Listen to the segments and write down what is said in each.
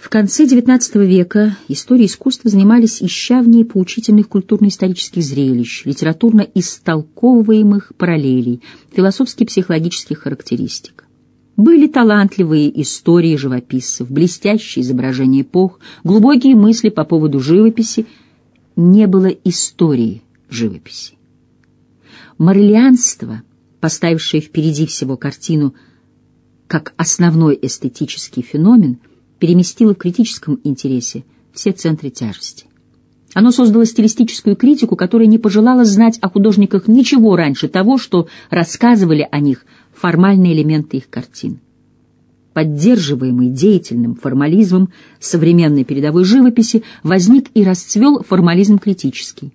В конце XIX века историей искусства занимались ища в ней поучительных культурно-исторических зрелищ, литературно истолковываемых параллелей, философски-психологических характеристик. Были талантливые истории живописцев, блестящие изображения эпох, глубокие мысли по поводу живописи. Не было истории живописи. Морелианство, поставившее впереди всего картину как основной эстетический феномен – переместило в критическом интересе все центры тяжести. Оно создало стилистическую критику, которая не пожелала знать о художниках ничего раньше того, что рассказывали о них формальные элементы их картин. Поддерживаемый деятельным формализмом современной передовой живописи возник и расцвел формализм критический.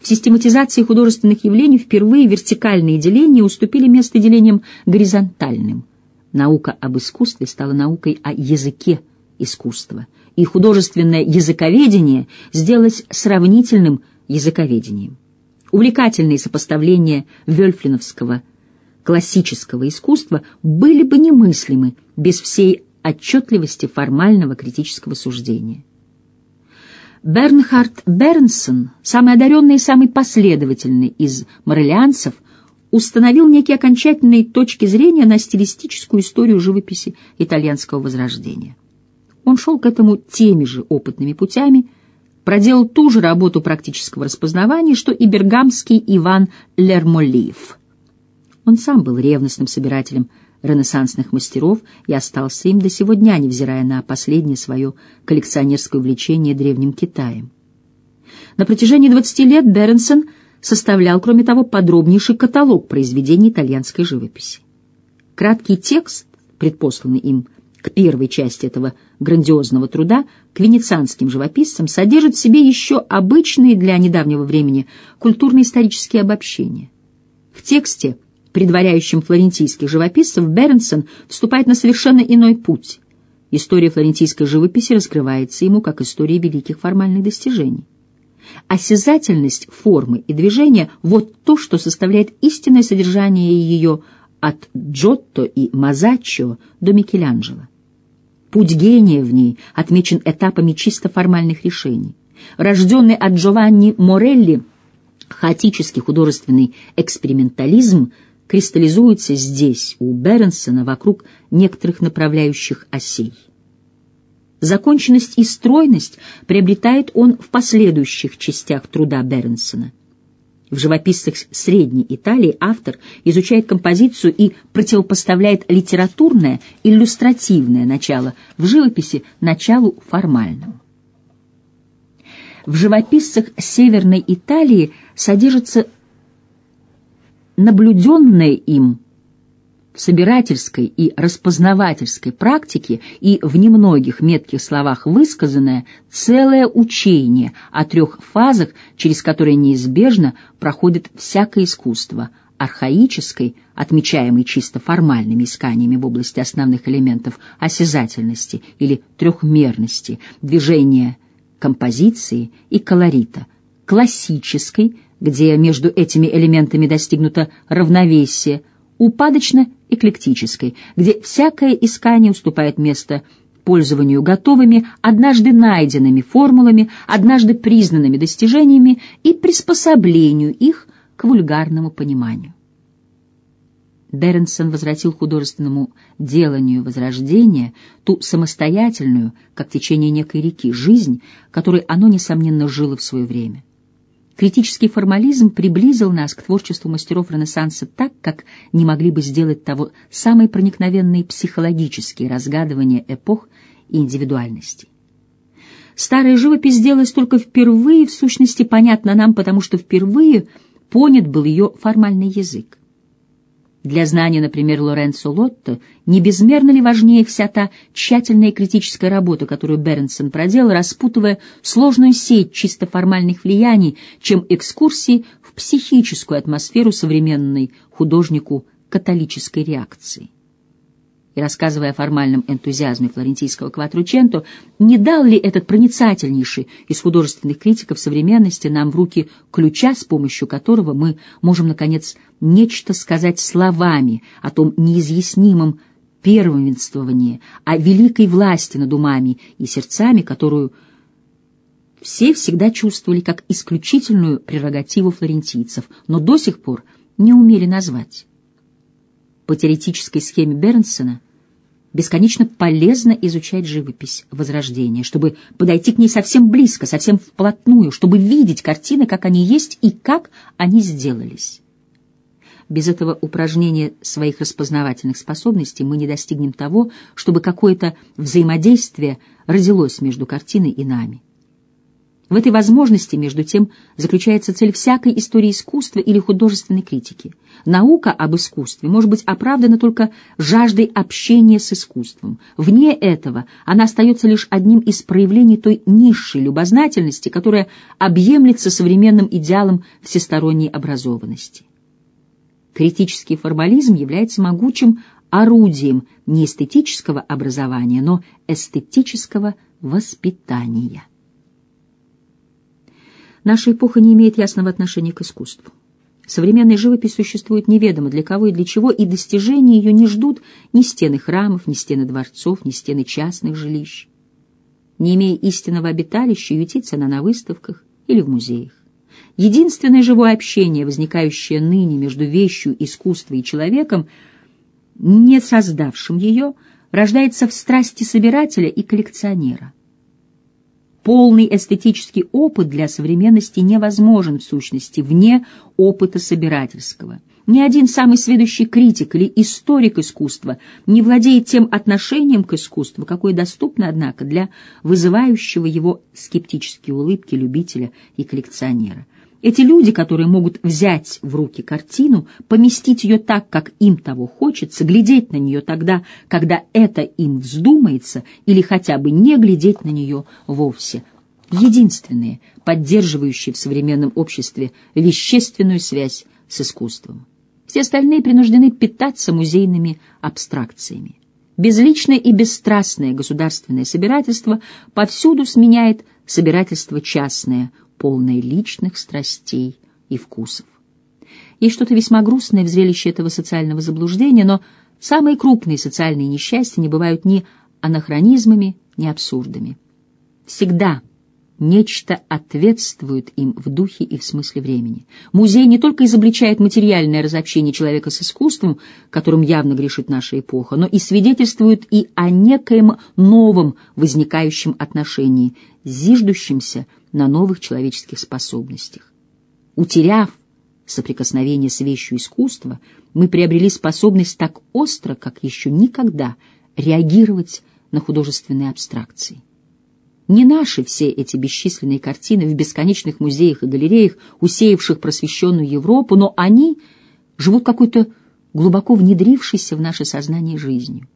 В систематизации художественных явлений впервые вертикальные деления уступили место делениям горизонтальным – Наука об искусстве стала наукой о языке искусства, и художественное языковедение сделалось сравнительным языковедением. Увлекательные сопоставления вельфлиновского классического искусства были бы немыслимы без всей отчетливости формального критического суждения. Бернхард Бернсон, самый одаренный и самый последовательный из морелианцев, установил некие окончательные точки зрения на стилистическую историю живописи итальянского возрождения. Он шел к этому теми же опытными путями, проделал ту же работу практического распознавания, что и бергамский Иван Лермолиев. Он сам был ревностным собирателем ренессансных мастеров и остался им до сего дня, невзирая на последнее свое коллекционерское увлечение Древним Китаем. На протяжении 20 лет Беренсон – составлял, кроме того, подробнейший каталог произведений итальянской живописи. Краткий текст, предпосланный им к первой части этого грандиозного труда, к венецианским живописцам, содержит в себе еще обычные для недавнего времени культурно-исторические обобщения. В тексте, предваряющем флорентийских живописцев, Бернсон вступает на совершенно иной путь. История флорентийской живописи раскрывается ему как история великих формальных достижений. Осязательность формы и движения — вот то, что составляет истинное содержание ее от Джотто и Мазаччо до Микеланджело. Путь гения в ней отмечен этапами чисто формальных решений. Рожденный от Джованни Морелли хаотический художественный экспериментализм кристаллизуется здесь, у Бернсона, вокруг некоторых направляющих осей. Законченность и стройность приобретает он в последующих частях труда Бернсона. В живописцах Средней Италии автор изучает композицию и противопоставляет литературное, иллюстративное начало в живописи началу формальному. В живописцах Северной Италии содержится наблюденное им собирательской и распознавательской практике и в немногих метких словах высказанное целое учение о трех фазах, через которые неизбежно проходит всякое искусство – архаической, отмечаемой чисто формальными исканиями в области основных элементов осязательности или трехмерности, движения композиции и колорита, классической, где между этими элементами достигнуто равновесие, упадочно эклектической, где всякое искание уступает место пользованию готовыми, однажды найденными формулами, однажды признанными достижениями и приспособлению их к вульгарному пониманию. Беренсон возвратил художественному деланию Возрождения ту самостоятельную, как течение некой реки, жизнь, которой оно, несомненно, жило в свое время. Критический формализм приблизил нас к творчеству мастеров Ренессанса так, как не могли бы сделать того самые проникновенные психологические разгадывания эпох и индивидуальностей. Старая живопись сделалась только впервые, в сущности, понятна нам, потому что впервые понят был ее формальный язык. Для знания, например, Лоренцо Лотто, не безмерно ли важнее вся та тщательная критическая работа, которую Бернсон проделал, распутывая сложную сеть чисто формальных влияний, чем экскурсии в психическую атмосферу современной художнику католической реакции? И рассказывая о формальном энтузиазме флорентийского кватрученто, не дал ли этот проницательнейший из художественных критиков современности нам в руки ключа, с помощью которого мы можем, наконец, нечто сказать словами о том неизъяснимом первенствование, о великой власти над умами и сердцами, которую все всегда чувствовали как исключительную прерогативу флорентийцев, но до сих пор не умели назвать. По теоретической схеме Бернсона бесконечно полезно изучать живопись Возрождения, чтобы подойти к ней совсем близко, совсем вплотную, чтобы видеть картины, как они есть и как они сделались. Без этого упражнения своих распознавательных способностей мы не достигнем того, чтобы какое-то взаимодействие родилось между картиной и нами. В этой возможности, между тем, заключается цель всякой истории искусства или художественной критики. Наука об искусстве может быть оправдана только жаждой общения с искусством. Вне этого она остается лишь одним из проявлений той низшей любознательности, которая объемлется современным идеалом всесторонней образованности. Критический формализм является могучим орудием не эстетического образования, но эстетического воспитания. Наша эпоха не имеет ясного отношения к искусству. Современная живопись существует неведомо для кого и для чего, и достижения ее не ждут ни стены храмов, ни стены дворцов, ни стены частных жилищ. Не имея истинного обиталища, ютится она на выставках или в музеях. Единственное живое общение, возникающее ныне между вещью, искусством и человеком, не создавшим ее, рождается в страсти собирателя и коллекционера. Полный эстетический опыт для современности невозможен в сущности вне опыта собирательского. Ни один самый сведущий критик или историк искусства не владеет тем отношением к искусству, какое доступно, однако, для вызывающего его скептические улыбки любителя и коллекционера. Эти люди, которые могут взять в руки картину, поместить ее так, как им того хочется, глядеть на нее тогда, когда это им вздумается, или хотя бы не глядеть на нее вовсе. Единственные, поддерживающие в современном обществе вещественную связь с искусством. Все остальные принуждены питаться музейными абстракциями. Безличное и бесстрастное государственное собирательство повсюду сменяет собирательство частное – полное личных страстей и вкусов. Есть что-то весьма грустное в зрелище этого социального заблуждения, но самые крупные социальные несчастья не бывают ни анахронизмами, ни абсурдами. Всегда нечто ответствует им в духе и в смысле времени. Музей не только изобличает материальное разобщение человека с искусством, которым явно грешит наша эпоха, но и свидетельствует и о некоем новом возникающем отношении, зиждущемся на новых человеческих способностях. Утеряв соприкосновение с вещью искусства, мы приобрели способность так остро, как еще никогда, реагировать на художественные абстракции. Не наши все эти бесчисленные картины в бесконечных музеях и галереях, усеявших просвещенную Европу, но они живут какой-то глубоко внедрившейся в наше сознание жизнью.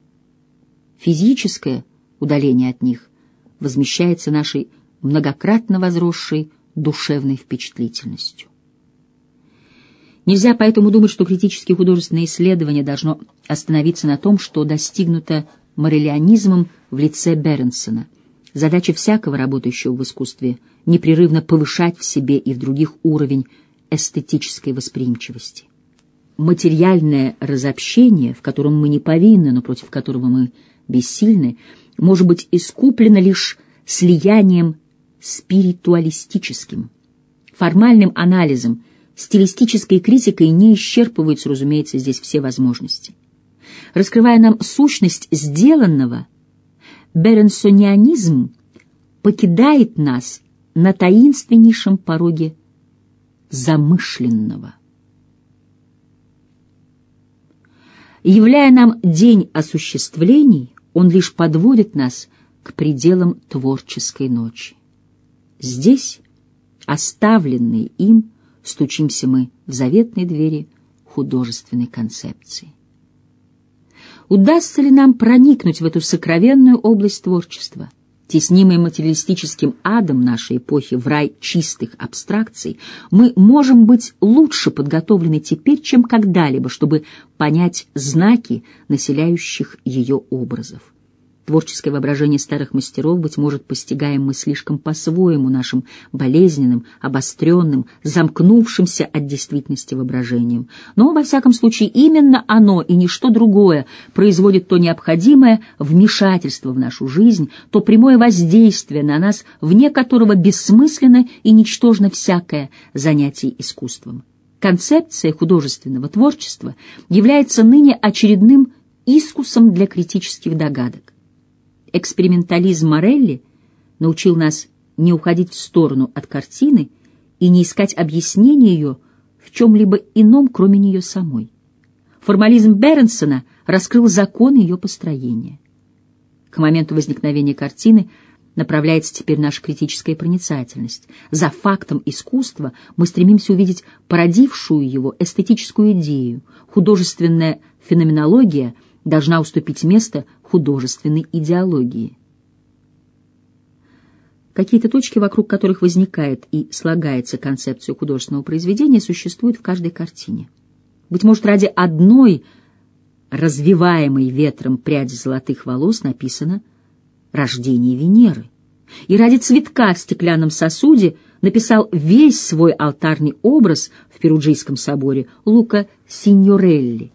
Физическое удаление от них возмещается нашей многократно возросшей душевной впечатлительностью. Нельзя поэтому думать, что критическое художественное исследование должно остановиться на том, что достигнуто морелианизмом в лице Беренсона. Задача всякого работающего в искусстве — непрерывно повышать в себе и в других уровень эстетической восприимчивости. Материальное разобщение, в котором мы не повинны, но против которого мы бессильны, может быть искуплено лишь слиянием спиритуалистическим. Формальным анализом, стилистической критикой не исчерпываются, разумеется, здесь все возможности. Раскрывая нам сущность сделанного, беренсонианизм покидает нас на таинственнейшем пороге замышленного. Являя нам день осуществлений, он лишь подводит нас к пределам творческой ночи. Здесь, оставленные им, стучимся мы в заветные двери художественной концепции. Удастся ли нам проникнуть в эту сокровенную область творчества, теснимой материалистическим адом нашей эпохи в рай чистых абстракций, мы можем быть лучше подготовлены теперь, чем когда-либо, чтобы понять знаки населяющих ее образов. Творческое воображение старых мастеров, быть может, постигаем мы слишком по-своему нашим болезненным, обостренным, замкнувшимся от действительности воображением. Но, во всяком случае, именно оно и ничто другое производит то необходимое вмешательство в нашу жизнь, то прямое воздействие на нас, вне которого бессмысленно и ничтожно всякое занятие искусством. Концепция художественного творчества является ныне очередным искусом для критических догадок. Экспериментализм Морелли научил нас не уходить в сторону от картины и не искать объяснения ее в чем-либо ином, кроме нее самой. Формализм Беренсона раскрыл закон ее построения. К моменту возникновения картины направляется теперь наша критическая проницательность. За фактом искусства мы стремимся увидеть породившую его эстетическую идею. Художественная феноменология должна уступить место художественной идеологии. Какие-то точки, вокруг которых возникает и слагается концепция художественного произведения, существуют в каждой картине. Быть может, ради одной развиваемой ветром пряди золотых волос написано «Рождение Венеры». И ради цветка в стеклянном сосуде написал весь свой алтарный образ в Перуджийском соборе Лука Синьорелли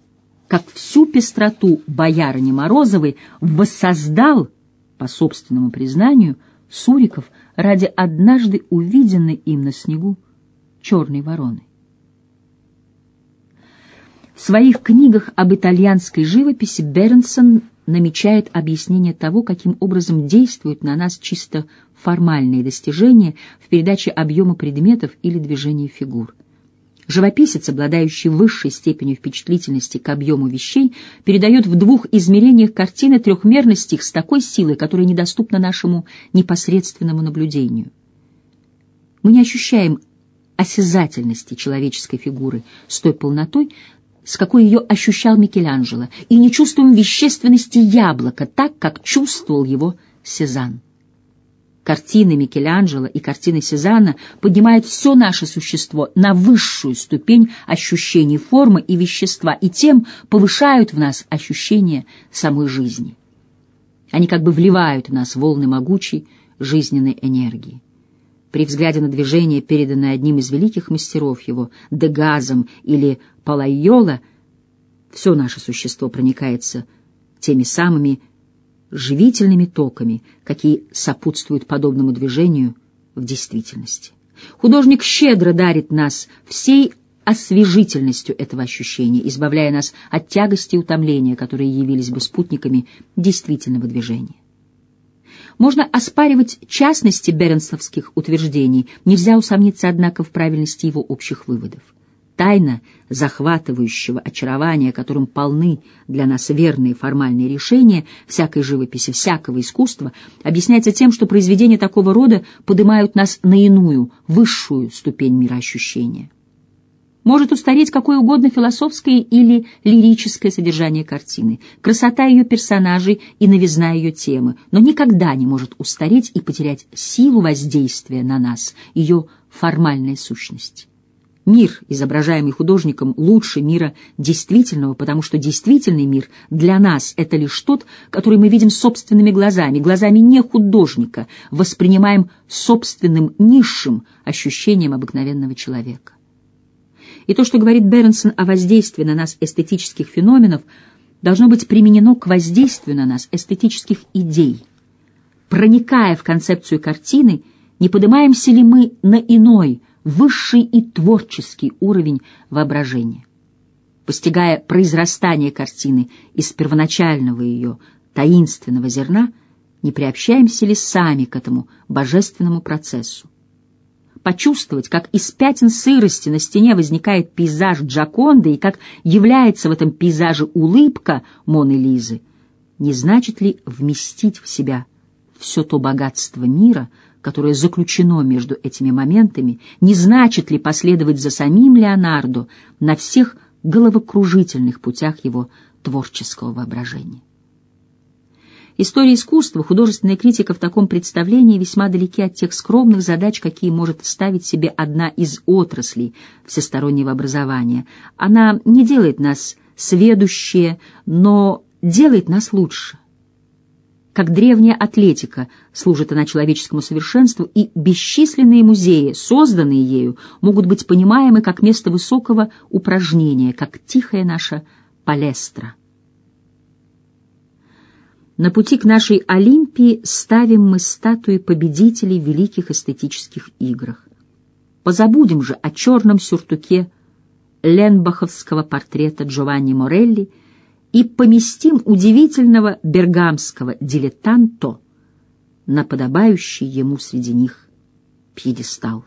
как всю пестроту боярыни Морозовой воссоздал, по собственному признанию, Суриков ради однажды увиденной им на снегу черной вороны. В своих книгах об итальянской живописи Бернсон намечает объяснение того, каким образом действуют на нас чисто формальные достижения в передаче объема предметов или движения фигур. Живописец, обладающий высшей степенью впечатлительности к объему вещей, передает в двух измерениях картины трехмерность их с такой силой, которая недоступна нашему непосредственному наблюдению. Мы не ощущаем осязательности человеческой фигуры с той полнотой, с какой ее ощущал Микеланджело, и не чувствуем вещественности яблока так, как чувствовал его Сезанн. Картины Микеланджело и картины Сезанна поднимают все наше существо на высшую ступень ощущений формы и вещества, и тем повышают в нас ощущение самой жизни. Они как бы вливают в нас волны могучей жизненной энергии. При взгляде на движение, переданное одним из великих мастеров его, Дегазом или Палайола, все наше существо проникается теми самыми живительными токами, какие сопутствуют подобному движению в действительности. Художник щедро дарит нас всей освежительностью этого ощущения, избавляя нас от тягости и утомления, которые явились бы спутниками действительного движения. Можно оспаривать частности бернсовских утверждений, нельзя усомниться, однако, в правильности его общих выводов. Тайна захватывающего очарования, которым полны для нас верные формальные решения всякой живописи, всякого искусства, объясняется тем, что произведения такого рода поднимают нас на иную, высшую ступень мироощущения. Может устареть какое угодно философское или лирическое содержание картины, красота ее персонажей и новизна ее темы, но никогда не может устареть и потерять силу воздействия на нас, ее формальная сущность. Мир, изображаемый художником, лучше мира действительного, потому что действительный мир для нас — это лишь тот, который мы видим собственными глазами, глазами не художника, воспринимаем собственным низшим ощущением обыкновенного человека. И то, что говорит Бернсон о воздействии на нас эстетических феноменов, должно быть применено к воздействию на нас эстетических идей. Проникая в концепцию картины, не поднимаемся ли мы на иной, высший и творческий уровень воображения. Постигая произрастание картины из первоначального ее таинственного зерна, не приобщаемся ли сами к этому божественному процессу? Почувствовать, как из пятен сырости на стене возникает пейзаж Джаконды и как является в этом пейзаже улыбка Моны Лизы, не значит ли вместить в себя все то богатство мира, которое заключено между этими моментами, не значит ли последовать за самим Леонардо на всех головокружительных путях его творческого воображения. История искусства, художественная критика в таком представлении весьма далеки от тех скромных задач, какие может ставить себе одна из отраслей всестороннего образования. Она не делает нас сведущие, но делает нас лучше. Как древняя атлетика служит она человеческому совершенству, и бесчисленные музеи, созданные ею, могут быть понимаемы как место высокого упражнения, как тихая наша палестра. На пути к нашей Олимпии ставим мы статуи победителей в великих эстетических играх. Позабудем же о черном сюртуке ленбаховского портрета Джованни Морелли – и поместим удивительного бергамского дилетанто на подобающий ему среди них пьедестал.